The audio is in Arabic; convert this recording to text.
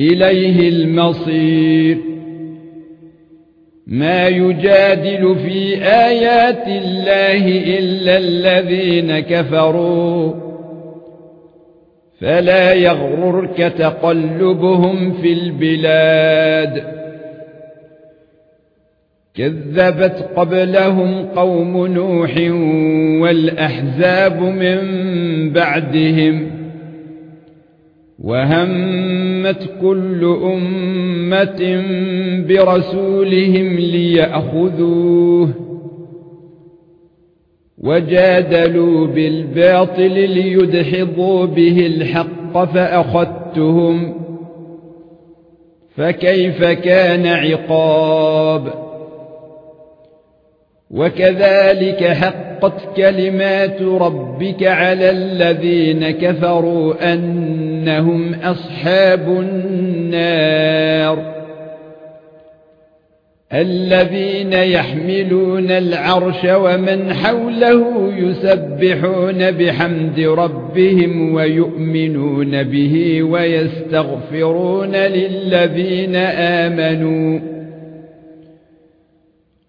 إليه المصير. ما يجادل في آيات الله إلا الذين كفروا. فلا يغررك تقلبهم في البلاد. كذبت قبلهم قوم نوح والأحزاب من بعدهم. وهمت كل أمة برسولهم ليأخذوه وجادلوا بالباطل ليدحضوا به الحق فأخذتهم فكيف كان عقاب وكذلك حقت كلمات ربك على الذين كفروا أنهم أصحاب النار. الذين يحملون العرش ومن حوله يسبحون بحمد ربهم ويؤمنون به ويستغفرون للذين آمنوا.